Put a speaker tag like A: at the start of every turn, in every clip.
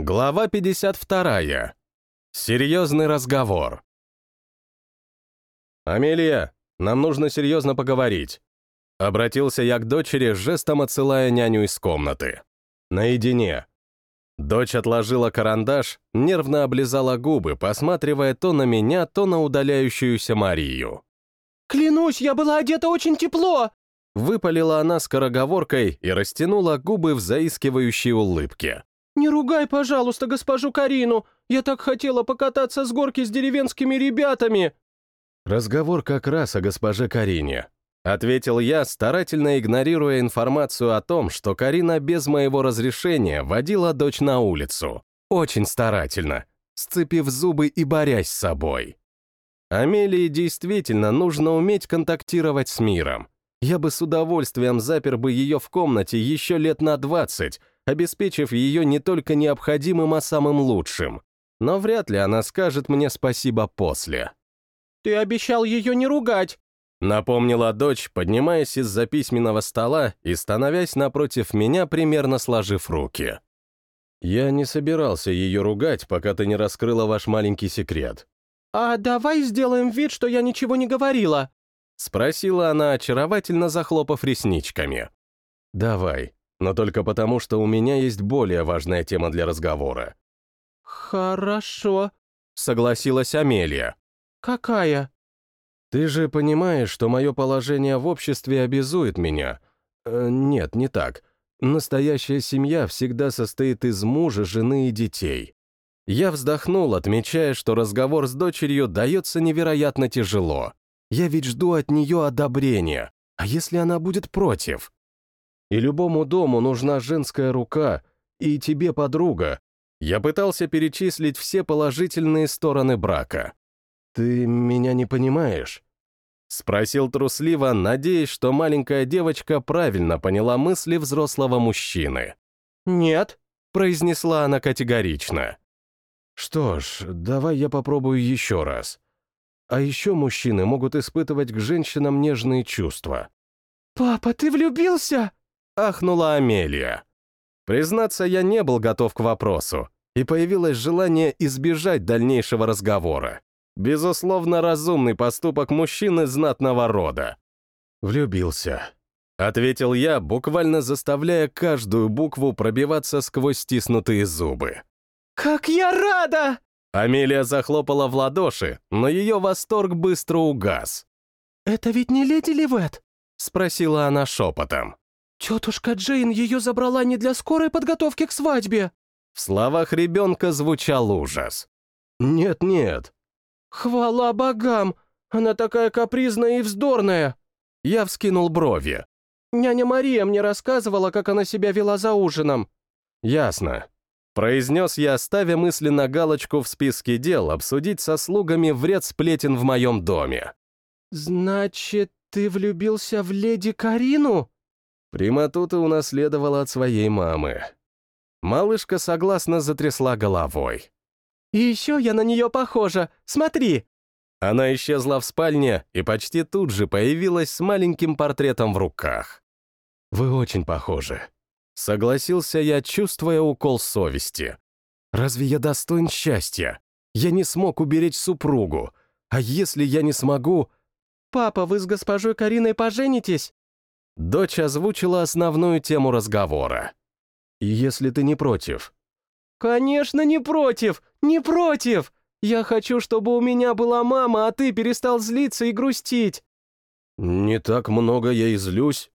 A: Глава 52. Серьезный разговор. «Амелия, нам нужно серьезно поговорить». Обратился я к дочери, жестом отсылая няню из комнаты. Наедине. Дочь отложила карандаш, нервно облизала губы, посматривая то на меня, то на удаляющуюся Марию.
B: «Клянусь, я была одета очень тепло!»
A: Выпалила она скороговоркой и растянула губы в заискивающей улыбке.
B: «Не ругай, пожалуйста, госпожу Карину! Я так хотела покататься с горки с деревенскими ребятами!»
A: «Разговор как раз о госпоже Карине», — ответил я, старательно игнорируя информацию о том, что Карина без моего разрешения водила дочь на улицу. Очень старательно, сцепив зубы и борясь с собой. Амелии действительно нужно уметь контактировать с миром. Я бы с удовольствием запер бы ее в комнате еще лет на двадцать, обеспечив ее не только необходимым, а самым лучшим. Но вряд ли она скажет мне спасибо после.
B: «Ты обещал ее не ругать!»
A: Напомнила дочь, поднимаясь из-за письменного стола и становясь напротив меня, примерно сложив руки. «Я не собирался ее ругать, пока ты не раскрыла ваш маленький секрет».
B: «А давай сделаем вид, что я ничего не говорила», —
A: спросила она, очаровательно захлопав ресничками. «Давай, но только потому, что у меня есть более важная тема для разговора».
B: «Хорошо», —
A: согласилась Амелия.
B: «Какая?»
A: «Ты же понимаешь, что мое положение в обществе обязует меня. Э, нет, не так. Настоящая семья всегда состоит из мужа, жены и детей». Я вздохнул, отмечая, что разговор с дочерью дается невероятно тяжело. Я ведь жду от нее одобрения. А если она будет против? И любому дому нужна женская рука, и тебе подруга. Я пытался перечислить все положительные стороны брака. «Ты меня не понимаешь?» Спросил трусливо, надеясь, что маленькая девочка правильно поняла мысли взрослого мужчины.
B: «Нет», —
A: произнесла она категорично. «Что ж, давай я попробую еще раз. А еще мужчины могут испытывать к женщинам нежные чувства».
B: «Папа, ты влюбился?»
A: — ахнула Амелия. Признаться, я не был готов к вопросу, и появилось желание избежать дальнейшего разговора. Безусловно, разумный поступок мужчины знатного рода. «Влюбился», — ответил я, буквально заставляя каждую букву пробиваться сквозь стиснутые зубы.
B: «Как я рада!»
A: Амелия захлопала в ладоши, но ее восторг быстро угас.
B: «Это ведь не леди Ливет?»
A: — спросила она шепотом.
B: «Тетушка Джейн ее забрала не для скорой подготовки к свадьбе».
A: В словах ребенка звучал ужас. «Нет-нет,
B: «Хвала богам! Она такая капризная и вздорная!»
A: Я вскинул брови.
B: «Няня Мария мне рассказывала, как она себя вела за ужином».
A: «Ясно», — произнес я, ставя мысленно галочку в списке дел обсудить со слугами вред сплетен в моем доме.
B: «Значит, ты влюбился в леди Карину?»
A: Прямоту ты унаследовала от своей мамы. Малышка согласно затрясла головой.
B: И еще я на нее похожа. Смотри!»
A: Она исчезла в спальне и почти тут же появилась с маленьким портретом в руках. «Вы очень похожи», — согласился я, чувствуя укол совести. «Разве я достоин счастья? Я не смог уберечь супругу. А если я не смогу...»
B: «Папа, вы с госпожой Кариной поженитесь?»
A: Дочь озвучила основную тему разговора. «Если ты не против».
B: «Конечно, не против! Не против! Я хочу, чтобы у меня была мама, а ты перестал злиться и грустить!»
A: «Не так много я и злюсь».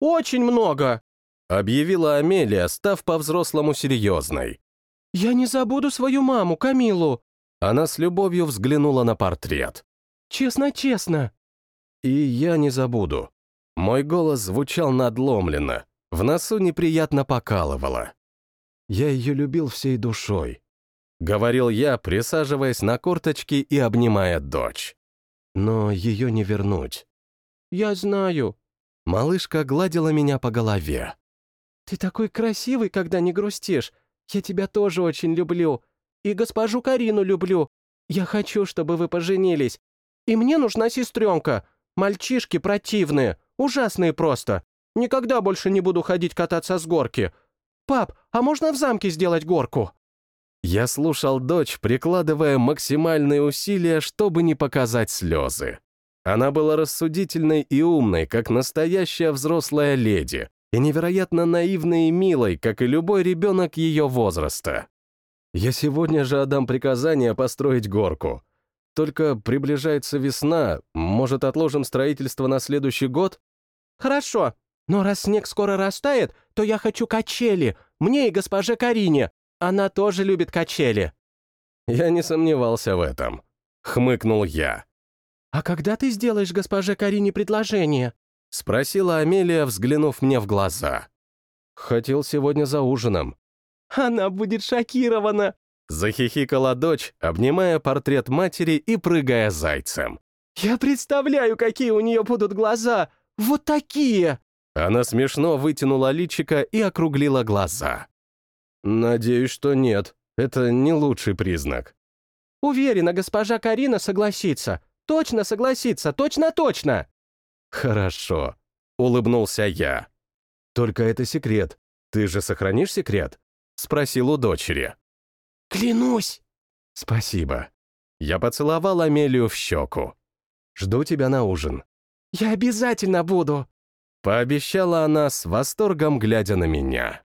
B: «Очень много!»
A: — объявила Амелия, став по-взрослому серьезной.
B: «Я не забуду свою маму, Камилу!»
A: Она с любовью взглянула на портрет.
B: «Честно-честно!»
A: «И я не забуду». Мой голос звучал надломленно, в носу неприятно покалывало. Я ее любил всей душой. Говорил я, присаживаясь на корточки и обнимая дочь. Но ее не вернуть.
B: «Я знаю».
A: Малышка гладила меня по голове.
B: «Ты такой красивый, когда не грустишь. Я тебя тоже очень люблю. И госпожу Карину люблю. Я хочу, чтобы вы поженились. И мне нужна сестренка. Мальчишки противные, ужасные просто. Никогда больше не буду ходить кататься с горки. Пап, а можно в замке сделать горку?»
A: Я слушал дочь, прикладывая максимальные усилия, чтобы не показать слезы. Она была рассудительной и умной, как настоящая взрослая леди, и невероятно наивной и милой, как и любой ребенок ее возраста. Я сегодня же отдам приказание построить горку. Только приближается весна, может, отложим строительство на следующий год?
B: Хорошо, но раз снег скоро растает, то я хочу качели, мне и госпоже Карине. Она тоже любит качели».
A: Я не сомневался в этом. Хмыкнул я.
B: «А когда ты сделаешь госпоже Карине предложение?»
A: Спросила Амелия, взглянув мне в глаза. «Хотел сегодня за ужином».
B: «Она будет шокирована!»
A: Захихикала дочь, обнимая портрет матери и прыгая зайцем.
B: «Я представляю, какие у нее будут глаза! Вот такие!»
A: Она смешно вытянула личико и округлила глаза. «Надеюсь, что нет. Это не лучший признак».
B: «Уверена, госпожа Карина согласится. Точно согласится, точно-точно!»
A: «Хорошо», — улыбнулся я. «Только это секрет. Ты же сохранишь секрет?» — спросил у дочери.
B: «Клянусь!»
A: «Спасибо». Я поцеловал Амелию в щеку. «Жду тебя на ужин».
B: «Я обязательно буду!»
A: Пообещала она с восторгом, глядя на меня.